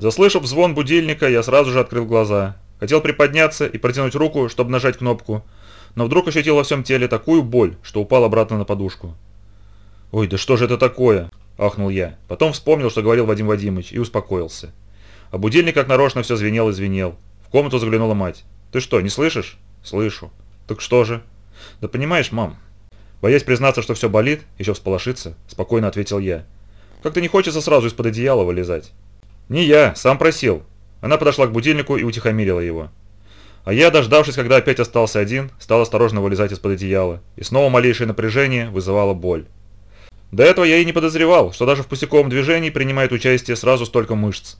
Заслышав звон будильника, я сразу же открыл глаза. Хотел приподняться и протянуть руку, чтобы нажать кнопку, но вдруг ощутил во всем теле такую боль, что упал обратно на подушку. «Ой, да что же это такое?» – ахнул я. Потом вспомнил, что говорил Вадим Вадимович, и успокоился. А будильник как нарочно все звенел и звенел. В комнату заглянула мать. «Ты что, не слышишь?» «Слышу». «Так что же?» «Да понимаешь, мам». Боясь признаться, что все болит, еще всполошиться, спокойно ответил я. «Как-то не хочется сразу из-под одеяла вылезать». «Не я, сам просил». Она подошла к будильнику и утихомирила его. А я, дождавшись, когда опять остался один, стал осторожно вылезать из-под одеяла, и снова малейшее напряжение вызывало боль. До этого я и не подозревал, что даже в пустяковом движении принимает участие сразу столько мышц.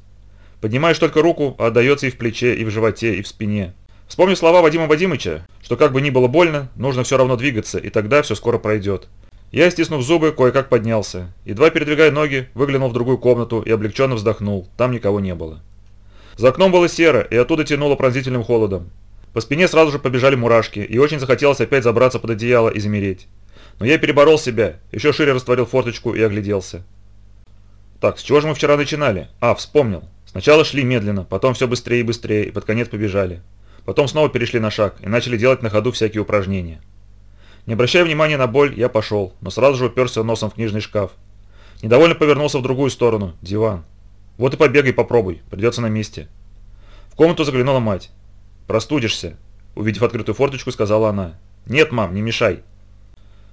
Поднимаешь только руку, а отдается и в плече, и в животе, и в спине. Вспомни слова Вадима Вадимыча, что как бы ни было больно, нужно все равно двигаться, и тогда все скоро пройдет. Я, стиснув зубы, кое-как поднялся. Едва передвигая ноги, выглянул в другую комнату и облегченно вздохнул. Там никого не было. За окном было серо, и оттуда тянуло пронзительным холодом. По спине сразу же побежали мурашки, и очень захотелось опять забраться под одеяло и замереть. Но я переборол себя, еще шире растворил форточку и огляделся. Так, с чего же мы вчера начинали? А, вспомнил. Сначала шли медленно, потом все быстрее и быстрее, и под конец побежали. Потом снова перешли на шаг и начали делать на ходу всякие упражнения. Не обращая внимания на боль, я пошел, но сразу же уперся носом в книжный шкаф. Недовольно повернулся в другую сторону, диван. Вот и побегай попробуй, придется на месте. В комнату заглянула мать. «Простудишься», – увидев открытую форточку, сказала она. «Нет, мам, не мешай».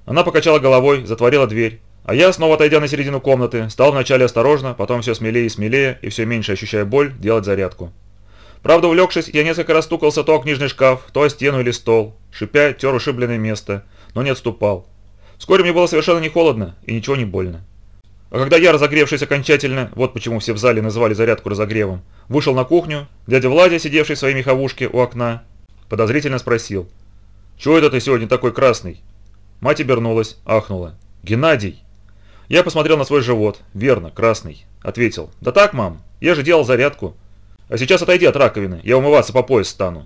Она покачала головой, затворила дверь, а я, снова отойдя на середину комнаты, стал вначале осторожно, потом все смелее и смелее, и все меньше ощущая боль, делать зарядку. Правда, увлекшись, я несколько раз стукался то о книжный шкаф, то о стену или стол, шипя, тер ушибленное место, но не отступал. Вскоре мне было совершенно не холодно и ничего не больно. А когда я, разогревшись окончательно, вот почему все в зале называли зарядку разогревом, вышел на кухню, дядя Владя, сидевший в своей меховушке у окна, подозрительно спросил. «Чего это ты сегодня такой красный?» Мать обернулась, ахнула. «Геннадий!» Я посмотрел на свой живот. Верно, красный. Ответил. «Да так, мам, я же делал зарядку. А сейчас отойди от раковины, я умываться по пояс стану».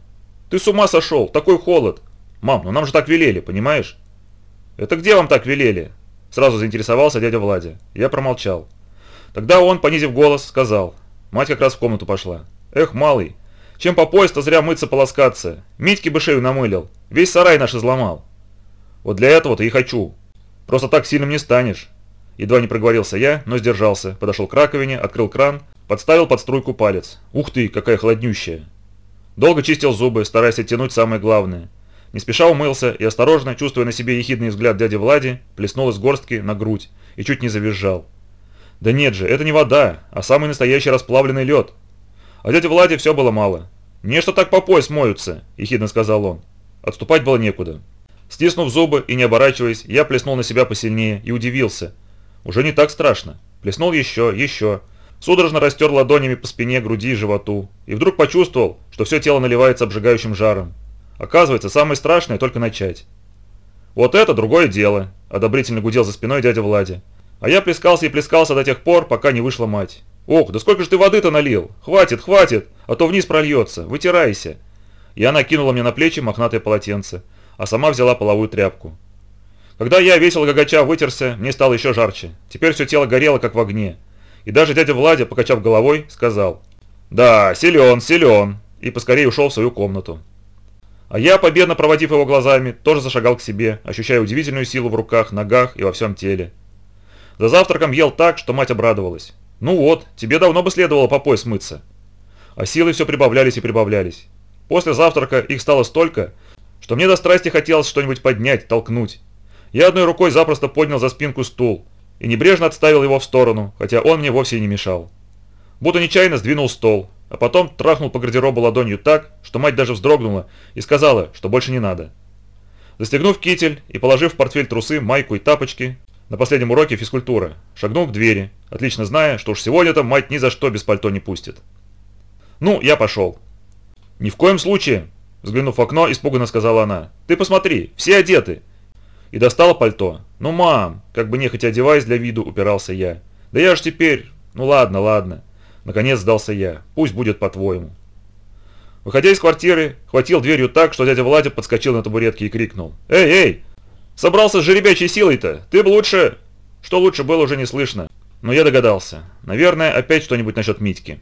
«Ты с ума сошел, такой холод!» «Мам, ну нам же так велели, понимаешь?» «Это где вам так велели?» Сразу заинтересовался дядя Владя. Я промолчал. Тогда он, понизив голос, сказал. Мать как раз в комнату пошла. «Эх, малый, чем по пояс-то зря мыться полоскаться. Митьки бы шею намылил, весь сарай наш изломал». «Вот для этого-то и хочу. Просто так сильным не станешь». Едва не проговорился я, но сдержался, подошел к раковине, открыл кран, подставил под струйку палец. Ух ты, какая холоднющая. Долго чистил зубы, стараясь оттянуть самое главное – не спеша умылся и осторожно, чувствуя на себе ехидный взгляд дяди Влади, плеснул из горстки на грудь и чуть не завизжал. Да нет же, это не вода, а самый настоящий расплавленный лед. А дяде Влади все было мало. «Не что так по пояс моются», – ехидно сказал он. Отступать было некуда. Стиснув зубы и не оборачиваясь, я плеснул на себя посильнее и удивился. Уже не так страшно. Плеснул еще, еще. Судорожно растер ладонями по спине, груди и животу. И вдруг почувствовал, что все тело наливается обжигающим жаром. Оказывается, самое страшное только начать. Вот это другое дело, одобрительно гудел за спиной дядя Влади. А я плескался и плескался до тех пор, пока не вышла мать. «Ох, да сколько же ты воды-то налил! Хватит, хватит, а то вниз прольется, вытирайся!» И она кинула мне на плечи мохнатое полотенце, а сама взяла половую тряпку. Когда я, весело гагача, вытерся, мне стало еще жарче. Теперь все тело горело, как в огне. И даже дядя Владя, покачав головой, сказал «Да, силен, силен!» и поскорее ушел в свою комнату. А я, победно проводив его глазами, тоже зашагал к себе, ощущая удивительную силу в руках, ногах и во всем теле. За завтраком ел так, что мать обрадовалась. «Ну вот, тебе давно бы следовало по пояс мыться». А силы все прибавлялись и прибавлялись. После завтрака их стало столько, что мне до страсти хотелось что-нибудь поднять, толкнуть. Я одной рукой запросто поднял за спинку стул и небрежно отставил его в сторону, хотя он мне вовсе не мешал. Будто нечаянно сдвинул стол, а потом трахнул по гардеробу ладонью так, что мать даже вздрогнула и сказала, что больше не надо. Застегнув китель и положив в портфель трусы, майку и тапочки, на последнем уроке физкультуры, шагнул к двери, отлично зная, что уж сегодня-то мать ни за что без пальто не пустит. Ну, я пошел. «Ни в коем случае!» Взглянув в окно, испуганно сказала она. «Ты посмотри, все одеты!» И достала пальто. «Ну, мам!» Как бы нехотя одеваясь для виду, упирался я. «Да я ж теперь...» «Ну ладно, ладно!» Наконец сдался я. Пусть будет по-твоему. Выходя из квартиры, хватил дверью так, что дядя Владя подскочил на табуретке и крикнул. «Эй, эй! Собрался с жеребячей силой-то! Ты бы лучше...» Что лучше было уже не слышно, но я догадался. Наверное, опять что-нибудь насчет Митьки.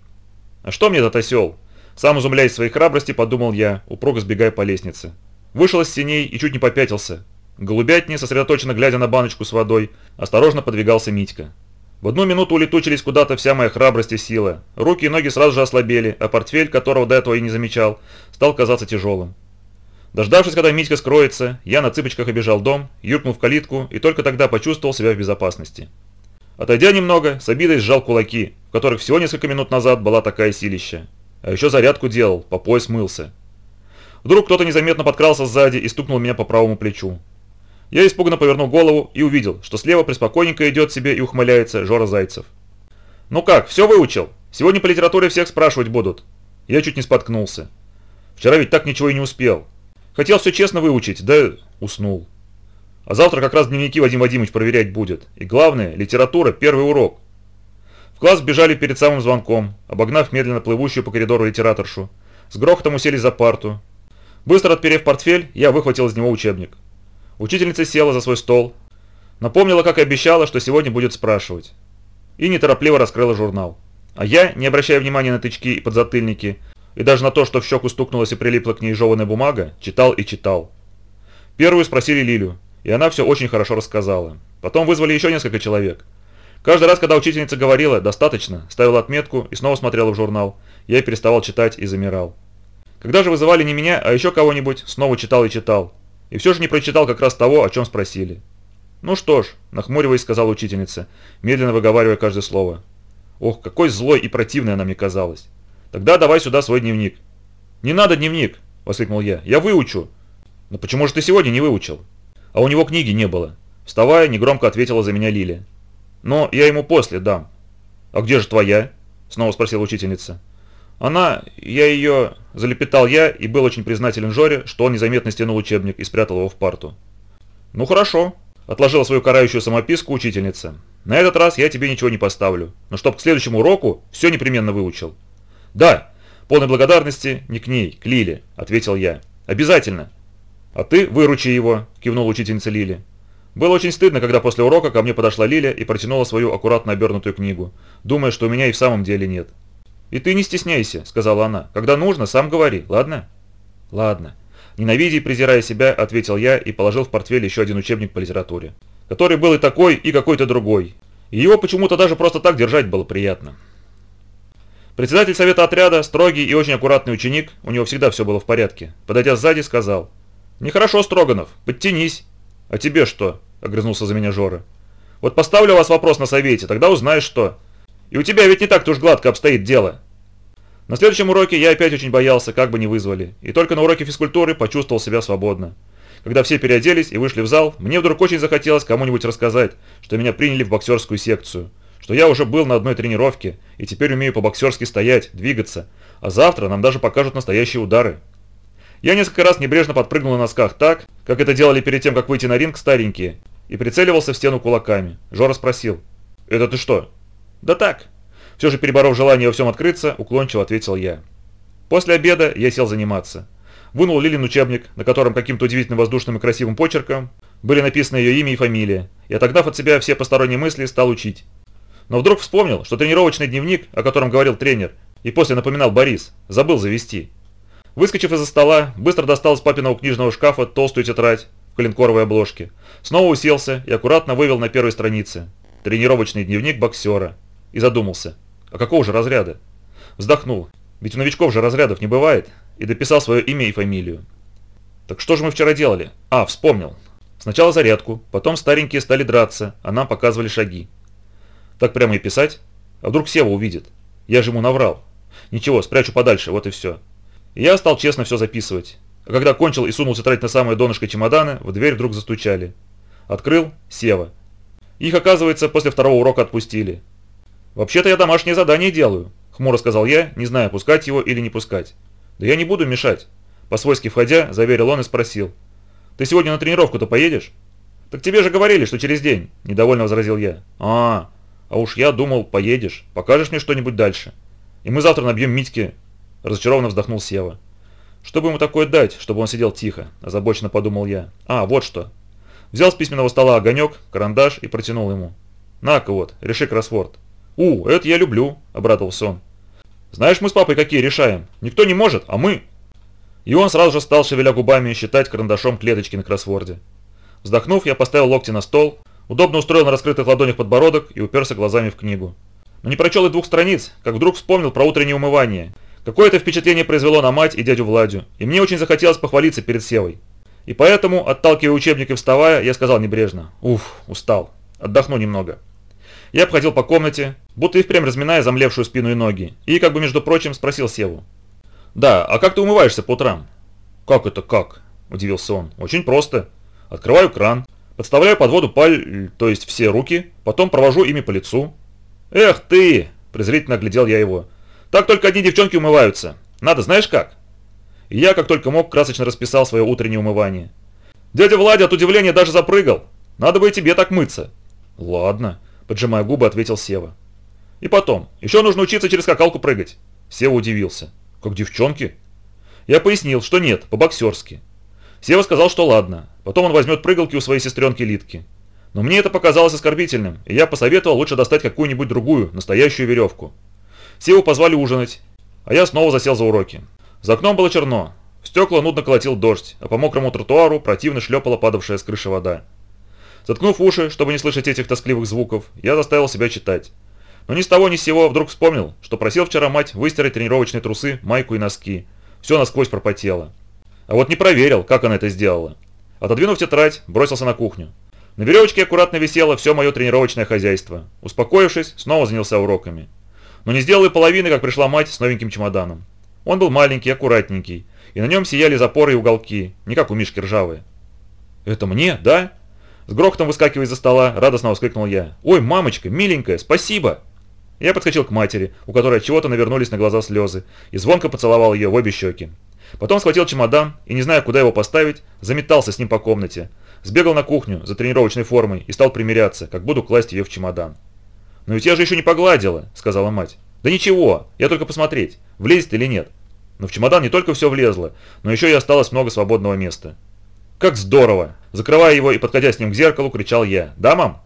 А что мне этот осел? Сам изумляясь своей храбрости, подумал я, упруго сбегая по лестнице. Вышел из синей и чуть не попятился. К голубятне, сосредоточенно глядя на баночку с водой, осторожно подвигался Митька. В одну минуту улетучились куда-то вся моя храбрость и сила. Руки и ноги сразу же ослабели, а портфель, которого до этого и не замечал, стал казаться тяжелым. Дождавшись, когда Митька скроется, я на цыпочках обежал дом, юркнул в калитку и только тогда почувствовал себя в безопасности. Отойдя немного, с обидой сжал кулаки, в которых всего несколько минут назад была такая силища. А еще зарядку делал, по пояс мылся. Вдруг кто-то незаметно подкрался сзади и стукнул меня по правому плечу. Я испуганно повернул голову и увидел, что слева преспокойненько идет себе и ухмыляется Жора Зайцев. «Ну как, все выучил? Сегодня по литературе всех спрашивать будут». Я чуть не споткнулся. Вчера ведь так ничего и не успел. Хотел все честно выучить, да уснул. А завтра как раз дневники Вадим Вадимович проверять будет. И главное, литература – первый урок. В класс бежали перед самым звонком, обогнав медленно плывущую по коридору литераторшу. С грохотом уселись за парту. Быстро отперев портфель, я выхватил из него учебник. Учительница села за свой стол, напомнила, как и обещала, что сегодня будет спрашивать. И неторопливо раскрыла журнал. А я, не обращая внимания на тычки и подзатыльники, и даже на то, что в щеку стукнулась и прилипла к ней жеванная бумага, читал и читал. Первую спросили Лилю, и она все очень хорошо рассказала. Потом вызвали еще несколько человек. Каждый раз, когда учительница говорила «достаточно», ставила отметку и снова смотрела в журнал, я переставал читать и замирал. Когда же вызывали не меня, а еще кого-нибудь, снова читал и читал. И все же не прочитал как раз того, о чем спросили. «Ну что ж», – нахмуриваясь, сказала учительница, медленно выговаривая каждое слово. Ох, какой злой и противной она мне казалась. «Тогда давай сюда свой дневник». «Не надо дневник», – воскликнул я, – «я выучу». «Но почему же ты сегодня не выучил?» «А у него книги не было». Вставая, негромко ответила за меня Лиля. «Но я ему после дам». «А где же твоя?» – снова спросила учительница. Она, я ее, залепетал я и был очень признателен Жоре, что он незаметно стянул учебник и спрятал его в парту. Ну хорошо, отложила свою карающую самописку учительница. На этот раз я тебе ничего не поставлю, но чтоб к следующему уроку все непременно выучил. Да, полной благодарности не к ней, к Лиле, ответил я. Обязательно. А ты выручи его, кивнула учительница Лили. Было очень стыдно, когда после урока ко мне подошла Лиля и протянула свою аккуратно обернутую книгу, думая, что у меня и в самом деле нет. «И ты не стесняйся», — сказала она. «Когда нужно, сам говори, ладно?» «Ладно». Ненавидя и презирая себя, ответил я и положил в портфель еще один учебник по литературе, который был и такой, и какой-то другой. И его почему-то даже просто так держать было приятно. Председатель совета отряда, строгий и очень аккуратный ученик, у него всегда все было в порядке, подойдя сзади, сказал. «Нехорошо, Строганов, подтянись». «А тебе что?» – огрызнулся за меня Жора. «Вот поставлю вас вопрос на совете, тогда узнаешь что. И у тебя ведь не так-то уж гладко обстоит дело. На следующем уроке я опять очень боялся, как бы не вызвали, и только на уроке физкультуры почувствовал себя свободно. Когда все переоделись и вышли в зал, мне вдруг очень захотелось кому-нибудь рассказать, что меня приняли в боксерскую секцию, что я уже был на одной тренировке и теперь умею по-боксерски стоять, двигаться, а завтра нам даже покажут настоящие удары. Я несколько раз небрежно подпрыгнул на носках так, как это делали перед тем, как выйти на ринг старенькие, и прицеливался в стену кулаками. Жора спросил, «Это ты что, «Да так». Все же переборов желание во всем открыться, уклончиво ответил я. После обеда я сел заниматься. Вынул Лилин учебник, на котором каким-то удивительно воздушным и красивым почерком были написаны ее имя и фамилия, и отогнав от себя все посторонние мысли, стал учить. Но вдруг вспомнил, что тренировочный дневник, о котором говорил тренер, и после напоминал Борис, забыл завести. Выскочив из-за стола, быстро достал из папиного книжного шкафа толстую тетрадь в коленкоровой обложке, снова уселся и аккуратно вывел на первой странице. Тренировочный дневник боксера. И задумался, а какого же разряда? Вздохнул, ведь у новичков же разрядов не бывает, и дописал свое имя и фамилию. Так что же мы вчера делали? А, вспомнил. Сначала зарядку, потом старенькие стали драться, а нам показывали шаги. Так прямо и писать? А вдруг Сева увидит? Я же ему наврал. Ничего, спрячу подальше, вот и все. И я стал честно все записывать. А когда кончил и сунулся тратить на самое донышко чемодана, в дверь вдруг застучали. Открыл – Сева. Их, оказывается, после второго урока отпустили. «Вообще-то я домашнее задание делаю», – хмуро сказал я, не зная, пускать его или не пускать. «Да я не буду мешать», – по-свойски входя, заверил он и спросил. «Ты сегодня на тренировку-то поедешь?» «Так тебе же говорили, что через день», – недовольно возразил я. «А, а уж я думал, поедешь, покажешь мне что-нибудь дальше. И мы завтра набьем Митьке», – разочарованно вздохнул Сева. «Что бы ему такое дать, чтобы он сидел тихо?» – озабоченно подумал я. «А, вот что». Взял с письменного стола огонек, карандаш и протянул ему. «На-ка вот, реши кроссворд». «У, это я люблю», – обрадовался он. Знаешь, мы с папой какие решаем. Никто не может, а мы. И он сразу же стал, шевеля губами, считать карандашом клеточки на кроссворде. Вздохнув, я поставил локти на стол, удобно устроил на раскрытых ладонях подбородок и уперся глазами в книгу. Но не прочел и двух страниц, как вдруг вспомнил про утреннее умывание. Какое-то впечатление произвело на мать и дядю Владю, и мне очень захотелось похвалиться перед Севой. И поэтому, отталкивая учебник и вставая, я сказал небрежно, «Уф, устал, отдохну немного». Я обходил по комнате, будто и впрямь разминая замлевшую спину и ноги, и, как бы между прочим, спросил Севу. «Да, а как ты умываешься по утрам?» «Как это как?» – удивился он. «Очень просто. Открываю кран, подставляю под воду паль, то есть все руки, потом провожу ими по лицу». «Эх ты!» – презрительно глядел я его. «Так только одни девчонки умываются. Надо знаешь как?» И я, как только мог, красочно расписал свое утреннее умывание. «Дядя Владя от удивления даже запрыгал. Надо бы и тебе так мыться». «Ладно», поджимая губы, ответил Сева. И потом, еще нужно учиться через скакалку прыгать. Сева удивился. Как девчонки? Я пояснил, что нет, по-боксерски. Сева сказал, что ладно, потом он возьмет прыгалки у своей сестренки Литки. Но мне это показалось оскорбительным, и я посоветовал лучше достать какую-нибудь другую, настоящую веревку. Севу позвали ужинать, а я снова засел за уроки. За окном было черно, в стекла нудно колотил дождь, а по мокрому тротуару противно шлепала падавшая с крыши вода. Заткнув уши, чтобы не слышать этих тоскливых звуков, я заставил себя читать. Но ни с того ни с сего вдруг вспомнил, что просил вчера мать выстирать тренировочные трусы, майку и носки. Все насквозь пропотело. А вот не проверил, как она это сделала. Отодвинув тетрадь, бросился на кухню. На веревочке аккуратно висело все мое тренировочное хозяйство. Успокоившись, снова занялся уроками. Но не сделал и половины, как пришла мать с новеньким чемоданом. Он был маленький, аккуратненький, и на нем сияли запоры и уголки, не как у Мишки ржавые. «Это мне, да?» С грохотом выскакивая из-за стола, радостно воскликнул я. «Ой, мамочка, миленькая, спасибо!» Я подскочил к матери, у которой от чего-то навернулись на глаза слезы, и звонко поцеловал ее в обе щеки. Потом схватил чемодан и, не зная, куда его поставить, заметался с ним по комнате. Сбегал на кухню за тренировочной формой и стал примиряться, как буду класть ее в чемодан. «Но ведь я же еще не погладила», — сказала мать. «Да ничего, я только посмотреть, влезет или нет». Но в чемодан не только все влезло, но еще и осталось много свободного места. «Как здорово!» Закрывая его и подходя с ним к зеркалу, кричал я. «Да, мам?»